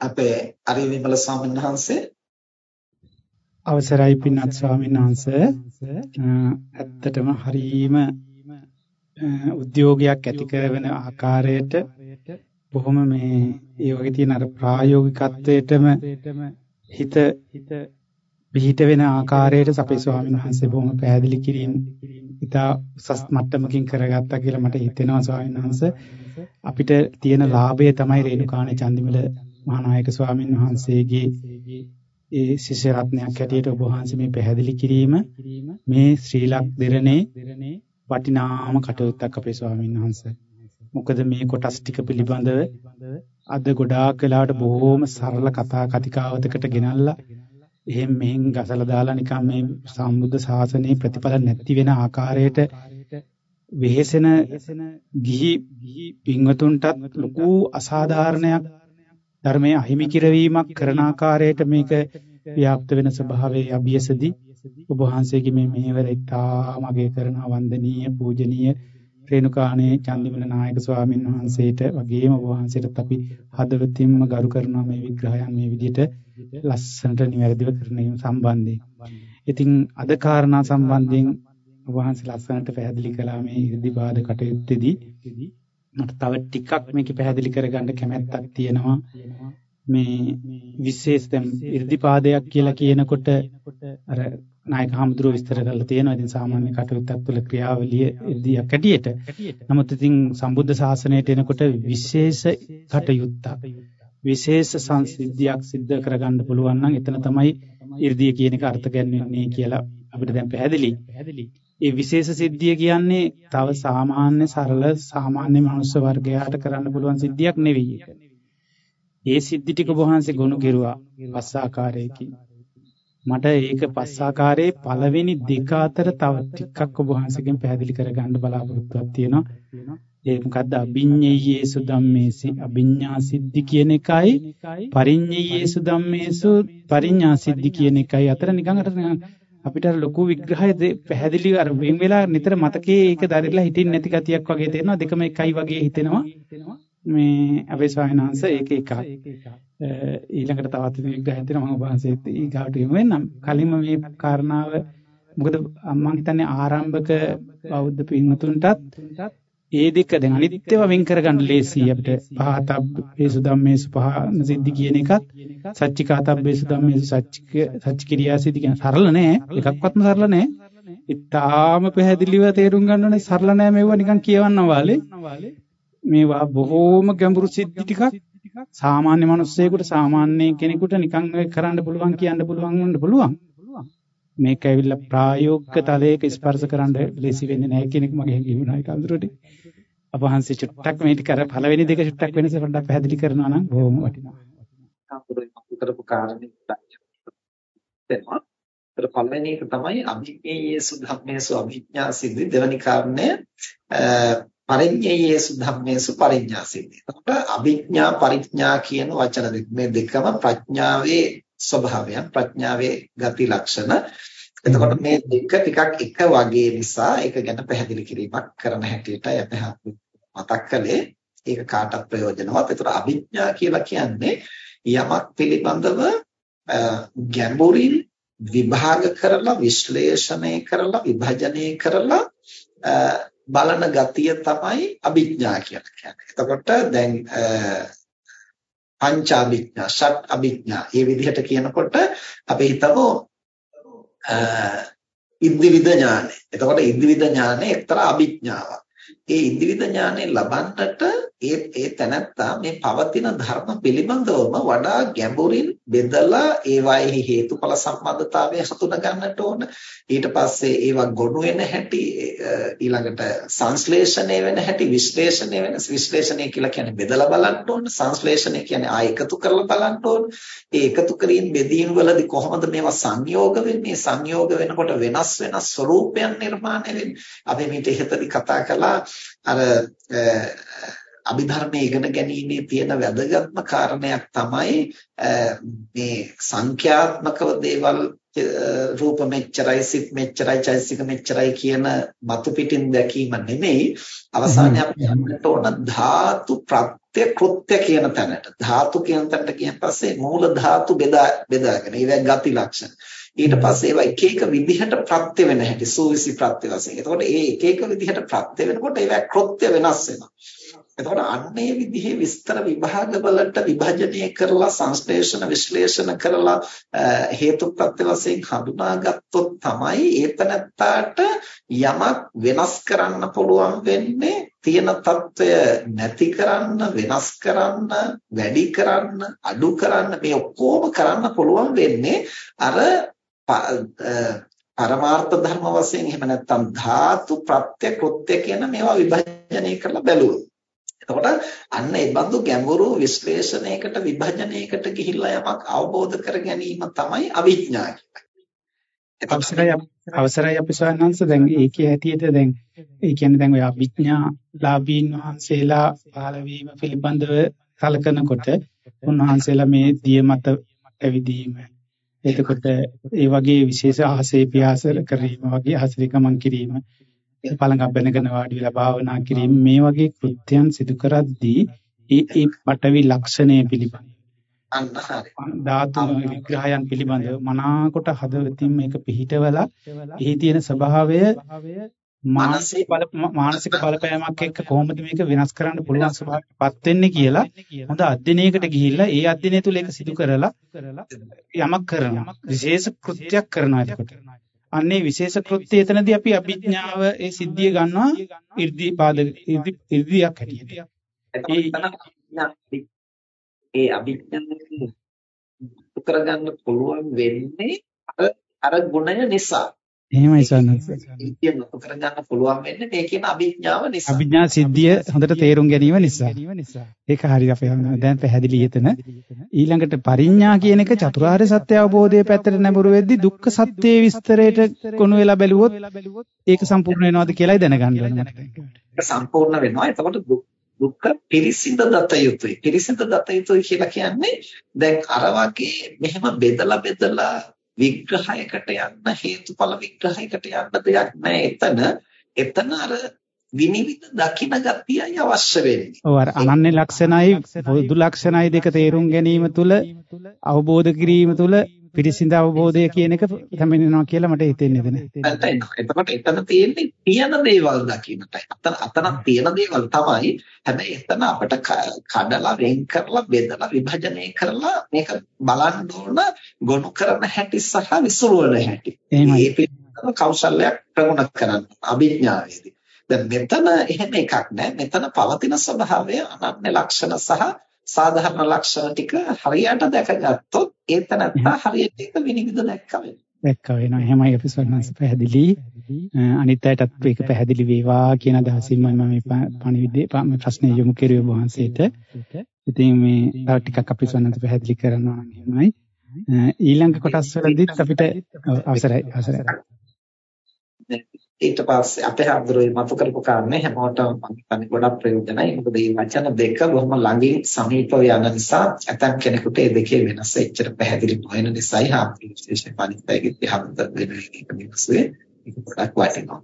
අපේ අරිය විමල ස්වාමීන් වහන්සේ. අවසරයි පින්වත් ස්වාමීන් වහන්සේ. ඇත්තටම හරීම උද්‍යෝගයක් ඇති කරන ආකාරයට බොහොම මේ ඒ වගේ තියෙන අර ප්‍රායෝගිකත්වයටම හිත පිහිට වෙන ආකාරයට අපේ ස්වාමීන් වහන්සේ බොහොම පැහැදිලි කිරීම ඉතා උසස් මට්ටමකින් කරගත්තා කියලා මට හිතෙනවා ස්වාමීන් වහන්සේ. අපිට තියෙන ලාභය තමයි රේණුකාණේ චන්දිමල මහානායක ස්වාමීන් වහන්සේගේ ඒ ශිෂ්‍ය රත්නයක් හැටියට ඔබ වහන්සේ මේ පැහැදිලි කිරීම මේ ශ්‍රී ලක් දෙරණේ වටිනාම කටයුත්තක් අපේ ස්වාමීන් වහන්සේ. මොකද මේ කොටස් ටික පිළිබඳව අද ගොඩාක් වෙලාවට බොහෝම සරල කතා කතිකාවතකට ගෙනල්ලා එහෙන් මෙහෙන් ගසලා දාලා නිකන් මේ සම්බුද්ධ ශාසනයේ ප්‍රතිඵල නැති වෙන ආකාරයට වෙහෙසෙන ගිහි පින්වතුන්ටත් ලොකු අසාධාරණයක් ධර්මයේ අහිමි කිරවීමක් කරන ආකාරයට මේක ව්‍යාප්ත වෙන ස්වභාවයේ අභියසදී ඔබ වහන්සේගේ මේ මෙහෙවර ඉතාමගේ කරන වන්දනීය පූජනීය රේණුකාණේ චන්දිමල නායක ස්වාමීන් වහන්සේට වගේම ඔබ වහන්සේටත් අපි හදවතින්ම ගරු කරනවා මේ විග්‍රහයන් මේ විදිහට ලස්සනට නිවැරදිව කරන සම්බන්ධයෙන්. ඉතින් අද කාරණා සම්බන්ධයෙන් ඔබ වහන්සේ ලස්සනට පැහැදිලි කළා මේ ඉර්ධිපාද කටයුත්තේදී මට තව ටිකක් මේක පැහැදිලි කරගන්න කැමැත්තක් තියෙනවා. මේ විශේෂ දැන් irdipaadayak කියලා කියනකොට අර නායක හමුදුරුව විස්තර කරලා තියෙනවා. ඉතින් සාමාන්‍ය කටයුත්තක් තුළ ක්‍රියාවලිය ඉර්දියක් ඇටියට. නමුත් ඉතින් සම්බුද්ධ ශාසනයට එනකොට විශේෂ කටයුත්තක් විශේෂ සංසිද්ධියක් සිද්ධ කරගන්න පුළුවන් නම් එතන තමයි 이르දිය කියන එක අර්ථ ගැන්වෙන්නේ කියලා අපිට දැන් පැහැදිලි. ඒ විශේෂ සිද්ධිය කියන්නේ තව සාමාන්‍ය සරල සාමාන්‍ය මනුස්ස වර්ගයාට කරන්න පුළුවන් සිද්ධියක් නෙවෙයි ඒක. ඒ සිද්ධි ටික වහන්සේ ගොනු කෙරුවා පස් ආකාරයකින්. මට ඒක පස් ආකාරයේ පළවෙනි දෙක අතර තව ටිකක් ඔබ වහන්සේගෙන් පැහැදිලි කරගන්න බලාපොරොත්තුවක් තියෙනවා. ඒ මොකද්ද අභිඤ්ඤයේසු ධම්මේසි අභිඤ්ඤා සිද්ධි කියන එකයි පරිඤ්ඤයේසු ධම්මේසු පරිඤ්ඤා සිද්ධි කියන එකයි අතර නිකන් අර අපිට අර ලොකු විග්‍රහය පැහැදිලි අර වෙන වෙලා නිතර මතකයේ ඒක දරිලා හිටින්න නැති ගතියක් වගේ තේරෙනවා දෙකම එකයි වගේ හිතෙනවා. මේ අපේ ස්වාමීන් වහන්සේ ඒක එකයි ඊළඟට තවත් විග්‍රහයක් තියෙනවා මම වහන්සේත් ඊගාට යමු. වෙනම් කලින්ම මේ කාරණාව මොකද මම හිතන්නේ ආරම්භක බෞද්ධ පින්වතුන්ටත් ඒ දෙක දැන් අනිත්‍යව වෙන් කරගන්න ලේසි. අපිට පහතබ්බේසු ධම්මේසු පහන සිද්ධි කියන එකත් සච්චිකාතබ්බේසු ධම්මේසු සච්චික සච්චිකිරියා සිද්ධි කියන සරල නෑ. එකක්වත්ම සරල නෑ. ඉතාලම පැහැදිලිව තේරුම් ගන්න ඕනේ සරල නෑ මේවා නිකන් කියවන්නා වාලේ. මේවා බොහෝම ගැඹුරු සිද්ධි ටිකක්. සාමාන්‍ය මිනිස්සෙකුට සාමාන්‍ය කෙනෙකුට නිකන් කරන්න පුළුවන් කියන්න පුළුවන් වන්න පුළුවන්. මේක ඇවිල්ලා ප්‍රායෝගික තලයක ස්පර්ශ කරන්න ලේසි වෙන්නේ නැහැ කියන එක මගේ හිතුණා ඒක අඳුරට. අපහන්සේ චුට්ටක් මේ ටික අර පළවෙනි දෙක චුට්ටක් වෙනස පොඩ්ඩක් පැහැදිලි කරනවා නම් බොහොම වටිනවා. අඳුරේ මතු කරපු කාරණේ දෙනවා. ඒතර පළවෙනි එක තමයි අභිඥේයේසු ධම්මේසු අභිඥා සිද්ධි දෙවැනි කාරණය පරිඥේයේසු ධම්මේසු පරිඥා සිද්ධි. එතකොට අභිඥා පරිඥා කියන වචන දෙක මේ දෙකම ප්‍රඥාවේ ස්වභාවයන් ප්‍රඥාවේ ගති ලක්ෂණ එතකොට මේ දෙක ටිකක් එක වගේ නිසා ඒක ගැන පැහැදිලි කිරීමක් කරන හැටියටයි අපි මතක් කළේ ඒක කාටත් ප්‍රයෝජනවත්. ඒතර අභිඥා කියලා කියන්නේ යමක් පිළිබඳව ගැඹුරින් විභාග කරලා විශ්ලේෂණය කරලා විභජනය කරලා බලන ගතිය තමයි අභිඥා කියලා කියන්නේ. එතකොට දැන් පංච අභිඥා, ෂට් අභිඥා. මේ විදිහට කියනකොට අපි හිතමු ඉන්ද්‍රිවිද ඥානය. එතකොට ඉන්ද්‍රිවිද ඥානය එක්තරා අභිඥාවක්. ඒ ඉන්ද්‍රිවිද ඥානය ලබන්නට ඒ ඒ තැනත්තා මේ පවතින ධර්ම පිළිබඳවම වඩා ගැඹුරින් බෙදලා ඒවාෙහි හේතුඵල සම්බන්ධතාවය හඳුනා ගන්නට ඕන. ඊට පස්සේ ඒවා ගොනු වෙන හැටි ඊළඟට සංශ්ලේෂණය වෙන හැටි විශ්ලේෂණය වෙන විශ්ලේෂණය කියලා කියන්නේ බෙදලා බලන්න ඕන සංශ්ලේෂණය කියන්නේ ආ එකතු කරලා බලන්න ඕන. ඒ එකතු කිරීම බෙදීම් වලදී කොහොමද මේවා සංයෝග වෙන්නේ? සංයෝග වෙනකොට වෙනස් වෙනස් ස්වરૂපයන් නිර්මාණය වෙන්නේ. අපි මේක ඉහතදී කතා කළා. අර අභිධර්මයේ ඉගෙන ගැනීමේ තියෙන වැදගත්ම කාරණයක් තමයි මේ සංඛ්‍යාත්මකව දේවල් රූප මෙච්චරයි සිත් මෙච්චරයි චෛසික මෙච්චරයි කියන මතු පිටින් දැකීම නෙමෙයි. අවසානයේ අපි යන්නට ඕන ධාතු ප්‍රත්‍ය කෘත්‍ය කියන තැනට. ධාතු කියන තැනට කියන පස්සේ මූල ධාතු බෙදා බෙදාගෙන ඒවා ගති ලක්ෂණ ඊට පස්සේ ඒවා එක එක විදිහට ප්‍රත්‍ය වෙන හැටි සූවිසි ප්‍රත්‍ය වශයෙන්. එතකොට ඒ එක එක විදිහට ප්‍රත්‍ය වෙනකොට ඒවා කෘත්‍ය වෙනස් වෙනවා. එතකොට අන්නේ විදිහේ විස්තර විභාග වලට විභජනය කරලා සංශ්ලේෂණ විශ්ලේෂණ කරලා හේතු ප්‍රත්‍ය වශයෙන් හඳුනාගත්තොත් තමයි ඒතනත්තාට යමක් වෙනස් කරන්න පුළුවන් වෙන්නේ තියෙන తত্ত্বය නැති කරන්න වෙනස් කරන්න වැඩි කරන්න අඩු කරන්න මේ ඔක්කොම කරන්න පුළුවන් වෙන්නේ අර පරමාර්ථ ධර්ම වශයෙන් එහෙම නැත්නම් ධාතු ප්‍රත්‍ය කෘත්‍ය කියන මේවා විභජනය කරලා බැලුවොත්. එතකොට අන්න ඒ බඳු ගැඹුරු විශ්ලේෂණයකට විභජනයකට ගිහිල්ලා යමක් අවබෝධ කර ගැනීම තමයි අවිඥා අවසරයි අවසරයි අපි සවන්නන්ස දැන් ඒකේ හැටියට දැන් ඒ කියන්නේ දැන් ඔය අවිඥාලාභීන් වහන්සේලා පහළ වීම පිළිබඳව කලකනකොට උන්වහන්සේලා මේ දිය මත ඇවිදීම එතකොට ඒ වගේ විශේෂ ආසේ පියාස කිරීම වගේ ආශ්‍රිකමන් කිරීම පළඟක් බැනගෙන වාඩි වෙලා භාවනා කිරීම මේ වගේ කෘත්‍යයන් සිදු කරද්දී ඒ ඒ පටවි ලක්ෂණය පිළිබඳ අන්න හරි ධාතු විග්‍රහයන් පිළිබඳව මනාකොට හදවතින් මේක පිහිටවලා එහි තියෙන ස්වභාවය මානසික බල මානසික බලපෑමක් එක්ක කොහොමද මේක වෙනස් කරන්න පුළුවන් ස්වභාවයටපත් වෙන්නේ කියලා හොඳ අධ්‍යයනයකට ගිහිල්ලා ඒ අධ්‍යයනය තුළ ඒක සිදු කරලා යමක් කරනවා. විශේෂ කෘත්‍යයක් කරනවා එතකොට. අන්නේ විශේෂ කෘත්‍යය එතනදී අපි අභිඥාව ඒ සිද්ධිය ගන්නවා 이르දි පාදක 이르දියක් හැටියට ඒ අභිඥාව කරගන්න පුළුවන් වෙන්නේ අර ගුණය නිසා. එහෙමයි සන්නස්. ඉතින් නතු කරගන්න පුළුවන් වෙන්නේ මේ කියන අභිඥාව නිසා. අභිඥා සිද්ධිය හොඳට තේරුම් ගැනීම නිසා. ඒක හරිය අපේ දැන් පැහැදිලි එතන. ඊළඟට පරිඥා කියන එක චතුරාර්ය සත්‍ය අවබෝධයේ පැත්තට නැඹුරු වෙද්දී දුක්ඛ සත්‍යයේ විස්තරයට කොණු වෙලා බැලුවොත් ඒක සම්පූර්ණ වෙනවද කියලායි දැනගන්න ඕනේ. සම්පූර්ණ වෙනවා. එතකොට දුක්ඛ පිරිසිඳ දත යුතුයි. පිරිසිඳ දත යුතුයි කියලා කියන්නේ දැන් අර වගේ මෙහෙම බෙදලා බෙදලා විග්‍රහයකට යන්න හේතුඵල විග්‍රහයකට යන්න දෙයක් නැහැ එතන එතන අර විනිවිද දකින ගතියයි අවශ්‍ය වෙන්නේ. ඔව් අර අනන්‍ය ලක්ෂණයි පොදු ලක්ෂණයි දෙක තේරුම් ගැනීම තුළ අවබෝධ කිරීම තුළ පිරිසිඳ අවබෝධය කියන එක හැමෙනවා කියලා මට හිතෙන්නේ නැහැ. එතකොට එතන තියෙන්නේ තියෙන දේවල් දකින්නටයි. අතන අතන තියෙන දේවල් තමයි. හැබැයි එතන අපිට කඩලා වෙන් කරලා බෙදලා විභජනය කරලා මේක බලන්න ඕන ගොනු කරන හැටි සහ විසුරුවන හැටි. මේ පිළිබඳව කෞශල්‍යයක් ප්‍රගුණ කරන්න අභිඥාවේදී. දැන් මෙතන එහෙම එකක් නැහැ. මෙතන පවතින ස්වභාවය අනන්‍ය ලක්ෂණ සහ සාධාරණ ලක්ෂණ ටික හරියට දැකගත්තොත් ඒ තැනත්තා හරියට ඒක විනිවිද දැක්ක වෙනවා. දැක්ක වෙනවා. එහෙමයි අපි සර්ණස් පැහැදිලි. අනිත් අයටත් ඒක පැහැදිලි වේවා කියන අදහසින්ම මම මේ පණිවිඩේ ප්‍රශ්නේ යොමු කෙරුවේ වහන්සේට. ඉතින් මේ තව ටිකක් අපි සර්ණස් පැහැදිලි කරනවා නම් එහෙමයි. ඊළඟ කොටස් වලදීත් අපිට අවසරයි අවසරයි. ඊට පස්සේ අපේ හඳුරේ මතු කරපු කාරණේ හැමෝටම මම හිතන්නේ ගොඩක් ප්‍රයෝජනයි. මොකද මේ වචන දෙක බොහොම ළඟින් සමීපව යන නිසා ඇතම් කෙනෙකුට මේ දෙකේ වෙනස එච්චර පැහැදිලි නොවන නිසායි හාමුදුරුවෝ විශේෂයෙන් පරිත්‍යාගයේ හම්බ වෙන එක මිනිස්සුේ ඒක ගොඩක් වටිනවා.